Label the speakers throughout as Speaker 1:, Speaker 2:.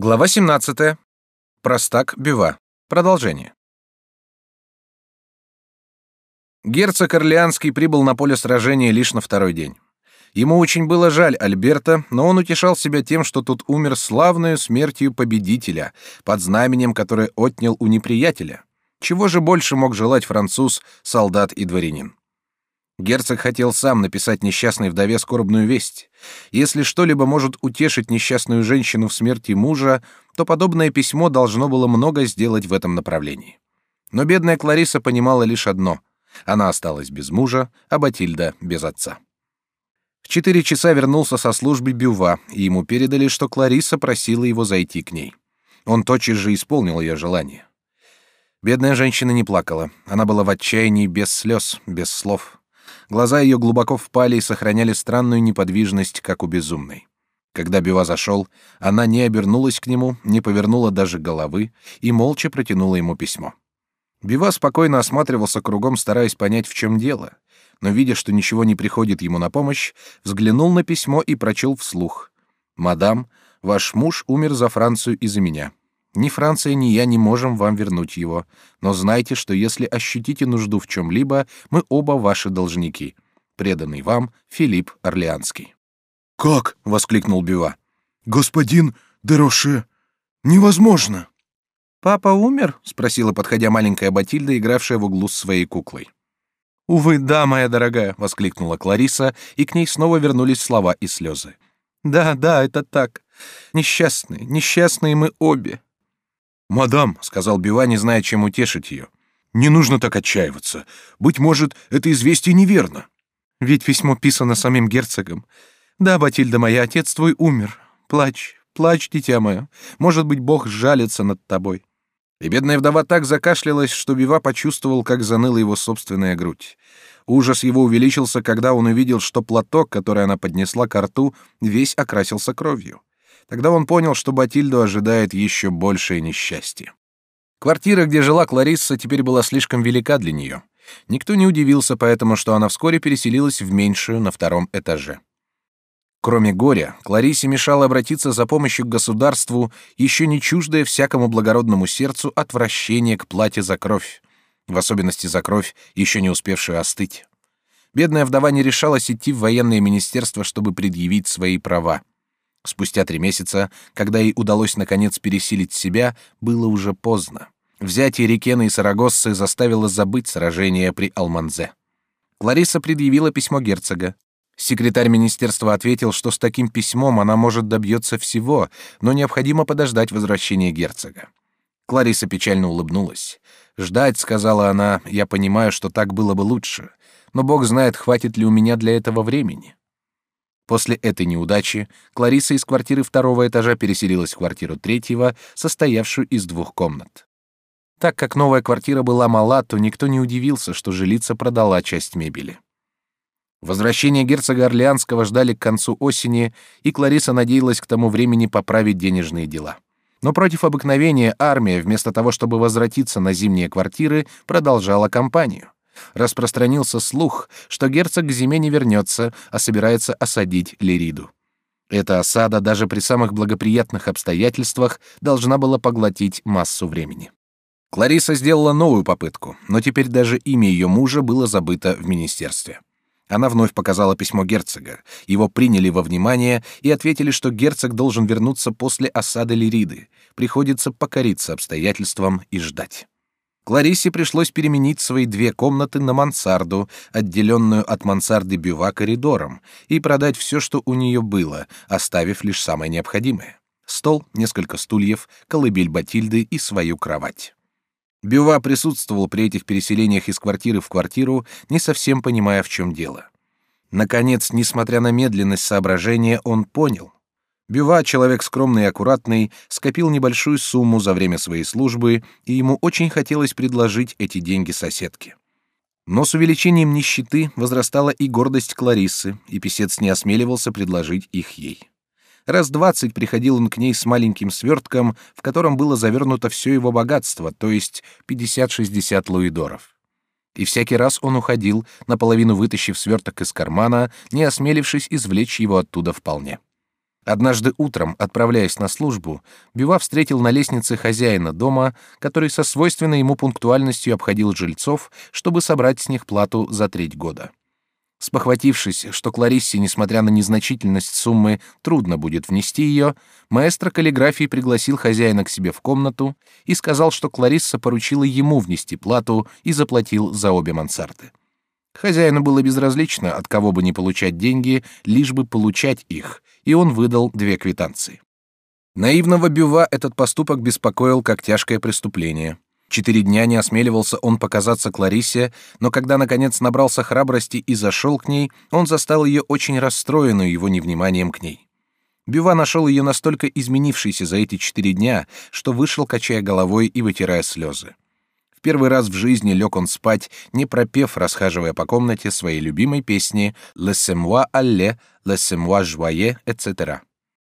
Speaker 1: Глава 17. Простак Бюва. Продолжение. Герцог Орлеанский прибыл на поле сражения лишь на второй день. Ему очень было жаль Альберта, но он утешал себя тем, что тут умер славную смертью победителя, под знаменем, которое отнял у неприятеля. Чего же больше мог желать француз, солдат и дворянин? Герцог хотел сам написать несчастной вдове скорбную весть. Если что-либо может утешить несчастную женщину в смерти мужа, то подобное письмо должно было много сделать в этом направлении. Но бедная Клариса понимала лишь одно: она осталась без мужа, а Батильда без отца. В четыре часа вернулся со службы Бюва, и ему передали, что Клариса просила его зайти к ней. Он тотчас же исполнил ее желание. Бедная женщина не плакала, она была в отчаянии без слез, без слов. Глаза ее глубоко впали и сохраняли странную неподвижность, как у безумной. Когда Бива зашел, она не обернулась к нему, не повернула даже головы и молча протянула ему письмо. Бива спокойно осматривался кругом, стараясь понять, в чем дело, но видя, что ничего не приходит ему на помощь, взглянул на письмо и прочел вслух: "Мадам, ваш муж умер за Францию и за меня. Ни Франция, ни я не можем вам вернуть его, но знайте, что если ощутите нужду в чем-либо, мы оба ваши должники. Преданный вам Филипп Орлеанский.
Speaker 2: Как? воскликнул Бива. Господин Дероше, невозможно.
Speaker 1: Папа умер? спросила, подходя маленькая Батильда, игравшая в углу с своей куклой. Увы, да, моя дорогая, воскликнула Клариса, и к ней снова вернулись слова и слезы. Да, да, это так. Несчастные, несчастные мы обе.
Speaker 2: «Мадам», — сказал Бива, не зная, чем утешить ее, — «не нужно так отчаиваться. Быть может, это известие неверно».
Speaker 1: «Ведь письмо писано самим герцогом. Да, Батильда моя, отец твой умер. Плачь, плачь, дитя мое. Может быть, Бог жалится над тобой». И бедная вдова так закашлялась, что Бива почувствовал, как заныла его собственная грудь. Ужас его увеличился, когда он увидел, что платок, который она поднесла к рту, весь окрасился кровью. Тогда он понял, что Батильду ожидает еще большее несчастье. Квартира, где жила Кларисса, теперь была слишком велика для нее. Никто не удивился поэтому, что она вскоре переселилась в меньшую на втором этаже. Кроме горя, Кларисе мешало обратиться за помощью к государству, еще не чуждое всякому благородному сердцу отвращение к плате за кровь, в особенности за кровь, еще не успевшую остыть. Бедная вдова не решалась идти в военное министерство, чтобы предъявить свои права. Спустя три месяца, когда ей удалось наконец пересилить себя, было уже поздно. Взятие Рикена и Сарагоссы заставило забыть сражение при Алманзе. Клариса предъявила письмо герцога. Секретарь министерства ответил, что с таким письмом она может добьется всего, но необходимо подождать возвращения герцога. Клариса печально улыбнулась. «Ждать», — сказала она, — «я понимаю, что так было бы лучше, но Бог знает, хватит ли у меня для этого времени». После этой неудачи Клариса из квартиры второго этажа переселилась в квартиру третьего, состоявшую из двух комнат. Так как новая квартира была мала, то никто не удивился, что жилица продала часть мебели. Возвращение герцога Орлеанского ждали к концу осени, и Клариса надеялась к тому времени поправить денежные дела. Но против обыкновения армия, вместо того, чтобы возвратиться на зимние квартиры, продолжала кампанию распространился слух, что герцог к зиме не вернется, а собирается осадить Лириду. Эта осада даже при самых благоприятных обстоятельствах должна была поглотить массу времени. Клариса сделала новую попытку, но теперь даже имя ее мужа было забыто в министерстве. Она вновь показала письмо герцога. Его приняли во внимание и ответили, что герцог должен вернуться после осады Лириды. Приходится покориться обстоятельствам и ждать. Кларисе пришлось переменить свои две комнаты на мансарду, отделенную от мансарды бюва коридором, и продать все, что у нее было, оставив лишь самое необходимое: стол, несколько стульев, колыбель Батильды и свою кровать. Бюва присутствовал при этих переселениях из квартиры в квартиру, не совсем понимая, в чем дело. Наконец, несмотря на медленность соображения, он понял. Бюва, человек скромный и аккуратный, скопил небольшую сумму за время своей службы, и ему очень хотелось предложить эти деньги соседке. Но с увеличением нищеты возрастала и гордость Клариссы, и писец не осмеливался предложить их ей. Раз двадцать приходил он к ней с маленьким свертком, в котором было завернуто все его богатство, то есть пятьдесят-шестьдесят луидоров. И всякий раз он уходил, наполовину вытащив сверток из кармана, не осмелившись извлечь его оттуда вполне. Однажды утром, отправляясь на службу, Бива встретил на лестнице хозяина дома, который со свойственной ему пунктуальностью обходил жильцов, чтобы собрать с них плату за треть года. Спохватившись, что Клариссе, несмотря на незначительность суммы, трудно будет внести ее, маэстро каллиграфии пригласил хозяина к себе в комнату и сказал, что Кларисса поручила ему внести плату и заплатил за обе мансарды. Хозяину было безразлично, от кого бы не получать деньги, лишь бы получать их, и он выдал две квитанции. Наивного Бюва этот поступок беспокоил как тяжкое преступление. Четыре дня не осмеливался он показаться Кларисе, но когда наконец набрался храбрости и зашел к ней, он застал ее очень расстроенную его невниманием к ней. Бюва нашел ее настолько изменившейся за эти четыре дня, что вышел, качая головой и вытирая слезы. В первый раз в жизни лег он спать, не пропев, расхаживая по комнате своей любимой песни «Laissez-moi aller, laissez-moi joyer», etc.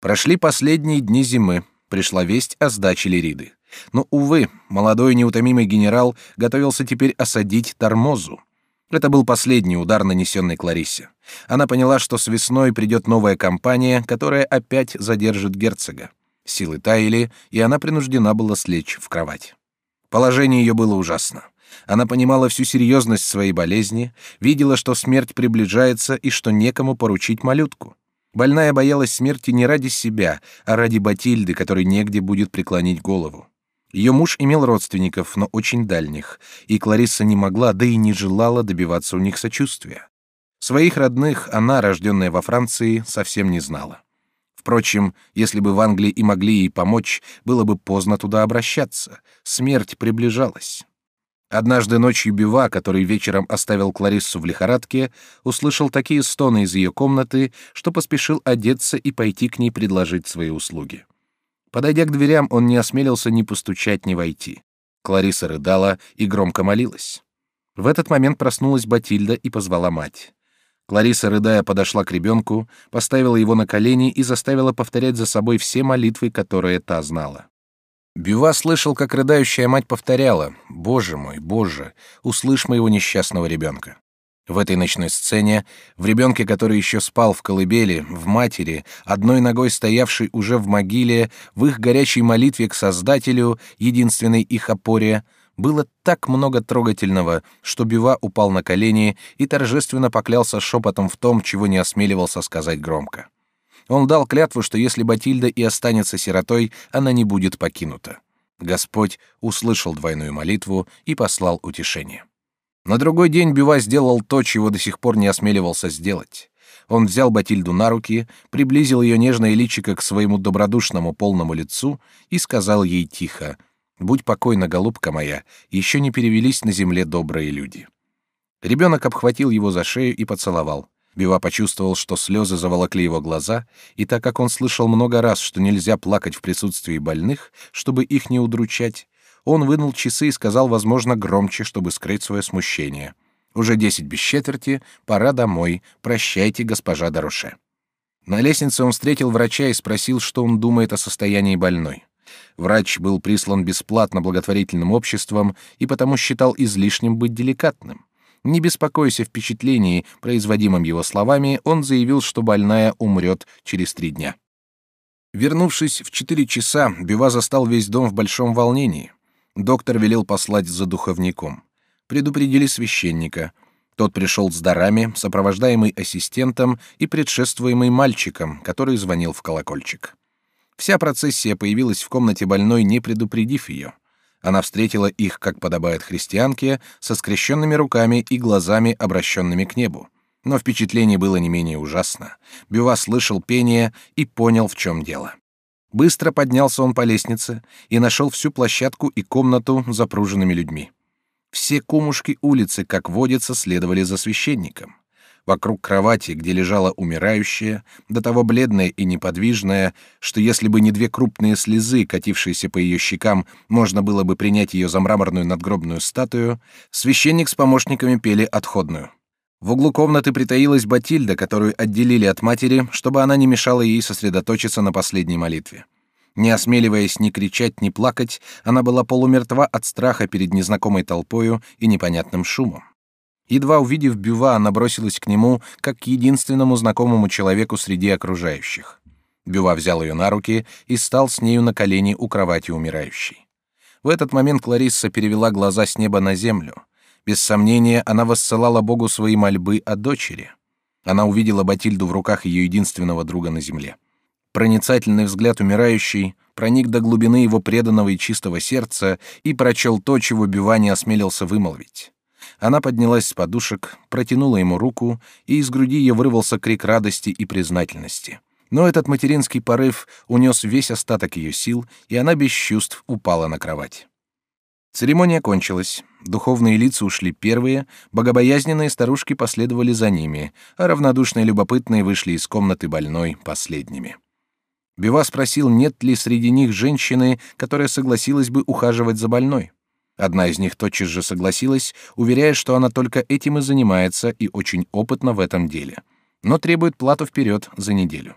Speaker 1: Прошли последние дни зимы, пришла весть о сдаче Лириды. Но, увы, молодой неутомимый генерал готовился теперь осадить Тормозу. Это был последний удар, нанесенный Кларисе. Она поняла, что с весной придет новая кампания, которая опять задержит герцога. Силы таяли, и она принуждена была слечь в кровать. Положение ее было ужасно. Она понимала всю серьезность своей болезни, видела, что смерть приближается и что некому поручить малютку. Больная боялась смерти не ради себя, а ради Батильды, которой негде будет преклонить голову. Ее муж имел родственников, но очень дальних, и Кларисса не могла, да и не желала добиваться у них сочувствия. Своих родных она, рожденная во Франции, совсем не знала. Впрочем, если бы в Англии и могли ей помочь, было бы поздно туда обращаться. Смерть приближалась. Однажды ночью Бива, который вечером оставил Клариссу в лихорадке, услышал такие стоны из ее комнаты, что поспешил одеться и пойти к ней предложить свои услуги. Подойдя к дверям, он не осмелился ни постучать, ни войти. Клариса рыдала и громко молилась. В этот момент проснулась Батильда и позвала мать. Клариса, рыдая, подошла к ребенку, поставила его на колени и заставила повторять за собой все молитвы, которые та знала. Бюва слышал, как рыдающая мать повторяла «Боже мой, Боже, услышь моего несчастного ребенка». В этой ночной сцене, в ребенке, который еще спал в колыбели, в матери, одной ногой стоявшей уже в могиле, в их горячей молитве к Создателю, единственной их опоре — было так много трогательного, что Бива упал на колени и торжественно поклялся шепотом в том, чего не осмеливался сказать громко. Он дал клятву, что если Батильда и останется сиротой, она не будет покинута. Господь услышал двойную молитву и послал утешение. На другой день Бива сделал то, чего до сих пор не осмеливался сделать. Он взял Батильду на руки, приблизил ее нежное личико к своему добродушному полному лицу и сказал ей тихо — Будь покойна, голубка моя, еще не перевелись на земле добрые люди. Ребенок обхватил его за шею и поцеловал. Бива почувствовал, что слезы заволокли его глаза, и так как он слышал много раз, что нельзя плакать в присутствии больных, чтобы их не удручать, он вынул часы и сказал, возможно, громче, чтобы скрыть свое смущение. «Уже десять без четверти, пора домой, прощайте, госпожа Даруше». На лестнице он встретил врача и спросил, что он думает о состоянии больной. Врач был прислан бесплатно благотворительным обществом и потому считал излишним быть деликатным. Не беспокоясь о впечатлении, производимом его словами, он заявил, что больная умрет через три дня. Вернувшись в четыре часа, Бива застал весь дом в большом волнении. Доктор велел послать за духовником. Предупредили священника. Тот пришел с дарами, сопровождаемый ассистентом и предшествуемый мальчиком, который звонил в колокольчик. Вся процессия появилась в комнате больной, не предупредив ее. Она встретила их, как подобает христианке, со скрещенными руками и глазами, обращенными к небу. Но впечатление было не менее ужасно. Бюва слышал пение и понял, в чем дело. Быстро поднялся он по лестнице и нашел всю площадку и комнату запруженными людьми. Все кумушки улицы, как водится, следовали за священником. Вокруг кровати, где лежала умирающая, до того бледная и неподвижная, что если бы не две крупные слезы, катившиеся по ее щекам, можно было бы принять ее за мраморную надгробную статую, священник с помощниками пели отходную. В углу комнаты притаилась Батильда, которую отделили от матери, чтобы она не мешала ей сосредоточиться на последней молитве. Не осмеливаясь ни кричать, ни плакать, она была полумертва от страха перед незнакомой толпою и непонятным шумом. Едва увидев Бюва, она бросилась к нему, как к единственному знакомому человеку среди окружающих. Бюва взял ее на руки и стал с нею на колени у кровати умирающей. В этот момент Кларисса перевела глаза с неба на землю. Без сомнения, она воссылала Богу свои мольбы о дочери. Она увидела Батильду в руках ее единственного друга на земле. Проницательный взгляд умирающей проник до глубины его преданного и чистого сердца и прочел то, чего Бюва не осмелился вымолвить. Она поднялась с подушек, протянула ему руку, и из груди ее вырвался крик радости и признательности. Но этот материнский порыв унес весь остаток ее сил, и она без чувств упала на кровать. Церемония кончилась. Духовные лица ушли первые, богобоязненные старушки последовали за ними, а равнодушные любопытные вышли из комнаты больной последними. Бива спросил, нет ли среди них женщины, которая согласилась бы ухаживать за больной. Одна из них тотчас же согласилась, уверяя, что она только этим и занимается и очень опытна в этом деле, но требует плату вперед за неделю.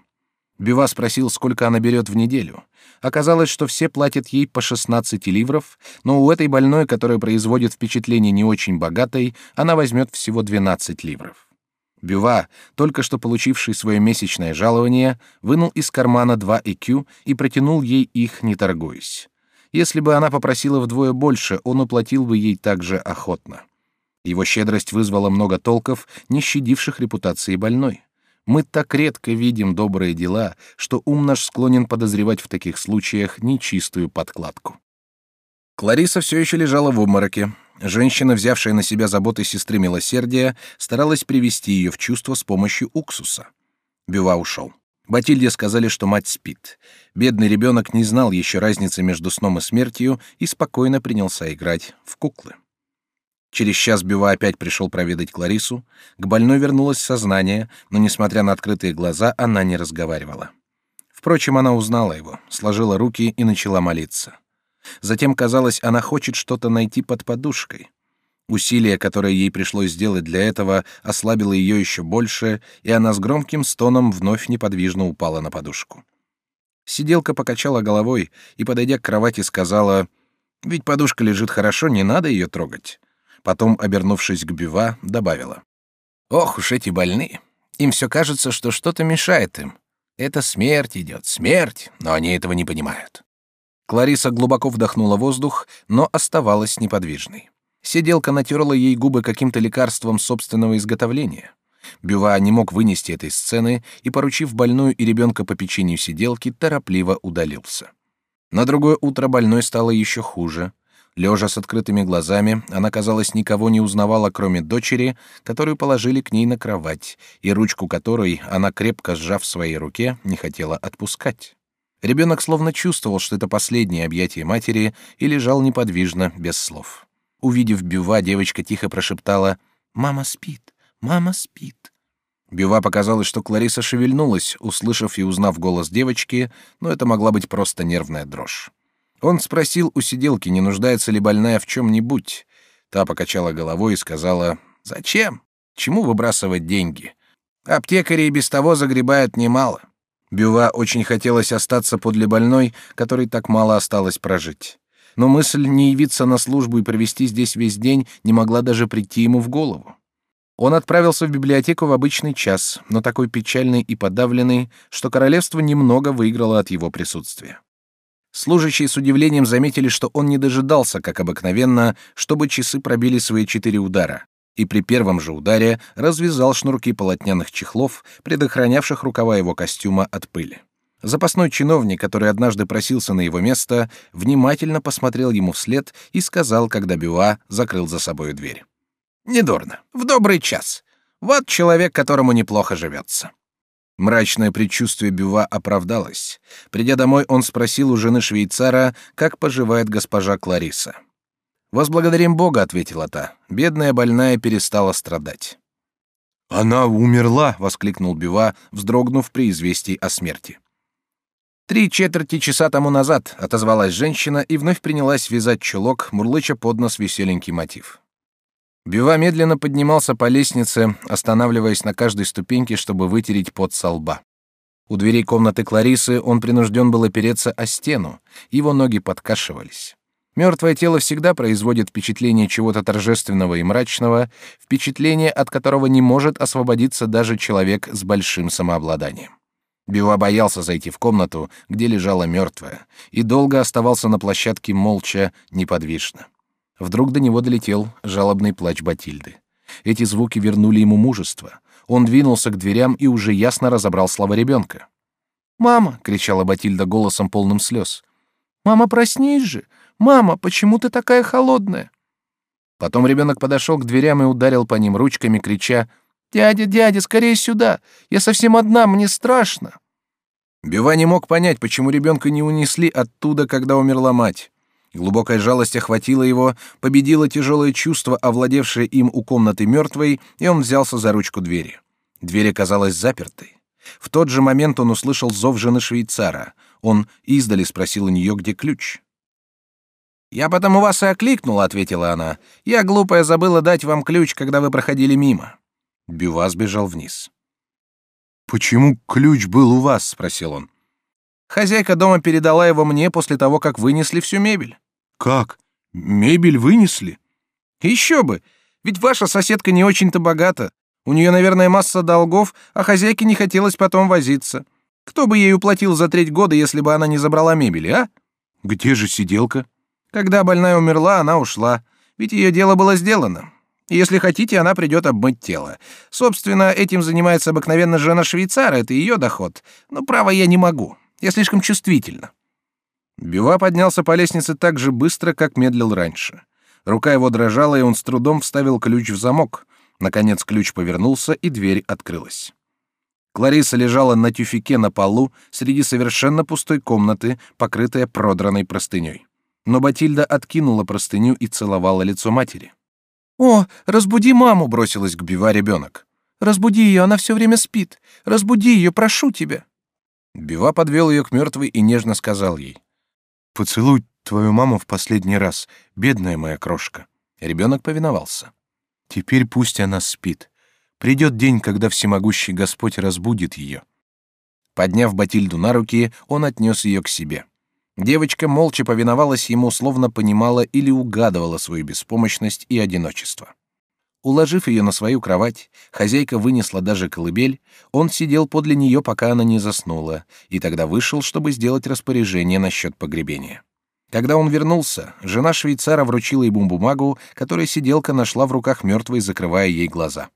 Speaker 1: Бива спросил, сколько она берет в неделю. Оказалось, что все платят ей по 16 ливров, но у этой больной, которая производит впечатление не очень богатой, она возьмет всего 12 ливров. Бюва, только что получивший свое месячное жалование, вынул из кармана два ЭКЮ и протянул ей их, не торгуясь. Если бы она попросила вдвое больше, он уплатил бы ей также охотно. Его щедрость вызвала много толков, не щадивших репутации больной. Мы так редко видим добрые дела, что ум наш склонен подозревать в таких случаях нечистую подкладку. Клариса все еще лежала в обмороке. Женщина, взявшая на себя заботы сестры милосердия, старалась привести ее в чувство с помощью уксуса. Бюва ушел. Батильде сказали, что мать спит. Бедный ребенок не знал еще разницы между сном и смертью и спокойно принялся играть в куклы. Через час Бюва опять пришел проведать Кларису. К больной вернулось сознание, но, несмотря на открытые глаза, она не разговаривала. Впрочем, она узнала его, сложила руки и начала молиться. Затем, казалось, она хочет что-то найти под подушкой. Усилие, которое ей пришлось сделать для этого, ослабило ее еще больше, и она с громким стоном вновь неподвижно упала на подушку. Сиделка покачала головой и, подойдя к кровати, сказала, «Ведь подушка лежит хорошо, не надо ее трогать». Потом, обернувшись к Бюва, добавила. «Ох уж эти больные! Им все кажется, что что-то мешает им. Это смерть идет, смерть, но они этого не понимают». Клариса глубоко вдохнула воздух, но оставалась неподвижной. Сиделка натерла ей губы каким-то лекарством собственного изготовления. Бюва не мог вынести этой сцены и, поручив больную и ребенка по печенью сиделки, торопливо удалился. На другое утро больной стало еще хуже. Лежа с открытыми глазами, она, казалось, никого не узнавала, кроме дочери, которую положили к ней на кровать, и ручку которой она, крепко сжав в своей руке, не хотела отпускать. Ребенок словно чувствовал, что это последнее объятие матери, и лежал неподвижно, без слов. Увидев Бюва, девочка тихо прошептала «Мама спит, мама спит». Бюва показалось, что Клариса шевельнулась, услышав и узнав голос девочки, но это могла быть просто нервная дрожь. Он спросил у сиделки, не нуждается ли больная в чем-нибудь. Та покачала головой и сказала, «Зачем? Чему выбрасывать деньги? Аптекари и без того загребают немало». Бюва очень хотелось остаться подле больной, которой так мало осталось прожить. Но мысль не явиться на службу и провести здесь весь день не могла даже прийти ему в голову. Он отправился в библиотеку в обычный час, но такой печальный и подавленный, что королевство немного выиграло от его присутствия. Служащие с удивлением заметили, что он не дожидался, как обыкновенно, чтобы часы пробили свои четыре удара, и при первом же ударе развязал шнурки полотняных чехлов, предохранявших рукава его костюма от пыли. Запасной чиновник, который однажды просился на его место, внимательно посмотрел ему вслед и сказал, когда Бюа закрыл за собой дверь. «Недурно. В добрый час. Вот человек, которому неплохо живется». Мрачное предчувствие Бюва оправдалось. Придя домой, он спросил у жены швейцара, как поживает госпожа Клариса. «Возблагодарим Бога», — ответила та. «Бедная больная перестала страдать».
Speaker 2: «Она умерла!» — воскликнул Бюва, вздрогнув при известии о смерти.
Speaker 1: «Три четверти часа тому назад», — отозвалась женщина и вновь принялась вязать чулок, мурлыча под нос веселенький мотив. Бива медленно поднимался по лестнице, останавливаясь на каждой ступеньке, чтобы вытереть пот со лба. У дверей комнаты Кларисы он принужден был опереться о стену, его ноги подкашивались. Мертвое тело всегда производит впечатление чего-то торжественного и мрачного, впечатление, от которого не может освободиться даже человек с большим самообладанием. Бива боялся зайти в комнату, где лежала мертвая, и долго оставался на площадке молча, неподвижно. Вдруг до него долетел жалобный плач Батильды. Эти звуки вернули ему мужество. Он двинулся к дверям и уже ясно разобрал слова ребенка. «Мама!» — кричала Батильда голосом полным слез. «Мама, проснись же! Мама, почему ты такая холодная?» Потом ребенок подошел к дверям и ударил по ним ручками, крича «Дядя, дядя, скорее сюда! Я совсем одна, мне страшно!» Бива не мог понять, почему ребенка не унесли оттуда, когда умерла мать. Глубокая жалость охватила его, победило тяжелое чувство, овладевшее им у комнаты мертвой, и он взялся за ручку двери. Дверь оказалась запертой. В тот же момент он услышал зов жены швейцара. Он издали спросил у нее, где ключ. «Я потому вас и окликнула», — ответила она. «Я, глупая, забыла дать вам ключ, когда вы проходили мимо». Бюва сбежал вниз.
Speaker 2: «Почему ключ был у вас?» — спросил он.
Speaker 1: «Хозяйка дома передала его мне после того, как вынесли всю мебель».
Speaker 2: «Как? Мебель вынесли?»
Speaker 1: «Еще бы! Ведь ваша соседка не очень-то богата. У нее, наверное, масса долгов, а хозяйке не хотелось потом возиться. Кто бы ей уплатил за треть года, если бы она не забрала мебели, а?»
Speaker 2: «Где же сиделка?»
Speaker 1: «Когда больная умерла, она ушла. Ведь ее дело было сделано. Если хотите, она придет обмыть тело. Собственно, этим занимается обыкновенно жена швейцара, это ее доход. Но право я не могу. Я слишком чувствительна. Бива поднялся по лестнице так же быстро, как медлил раньше. Рука его дрожала, и он с трудом вставил ключ в замок. Наконец ключ повернулся, и дверь открылась. Клариса лежала на тюфике на полу среди совершенно пустой комнаты, покрытая продранной простыней. Но Батильда откинула простыню и целовала лицо матери. «О, разбуди маму!» — бросилась к Бива ребенок. «Разбуди ее, она все время спит. Разбуди ее, прошу тебя!» Бива подвел ее к мертвой и нежно сказал ей.
Speaker 2: «Поцелуй твою маму в последний раз, бедная моя крошка».
Speaker 1: Ребенок повиновался.
Speaker 2: «Теперь пусть она спит. Придет день, когда всемогущий Господь разбудит ее».
Speaker 1: Подняв Батильду на руки, он отнес ее к себе. Девочка молча повиновалась ему, словно понимала или угадывала свою беспомощность и одиночество. Уложив ее на свою кровать, хозяйка вынесла даже колыбель, он сидел подле нее, пока она не заснула, и тогда вышел, чтобы сделать распоряжение насчет погребения. Когда он вернулся, жена швейцара вручила ему бумагу, которую сиделка нашла в руках мертвой, закрывая ей глаза.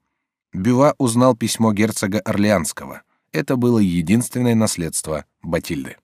Speaker 1: Бюва узнал письмо герцога Орлеанского. Это было единственное наследство Батильды.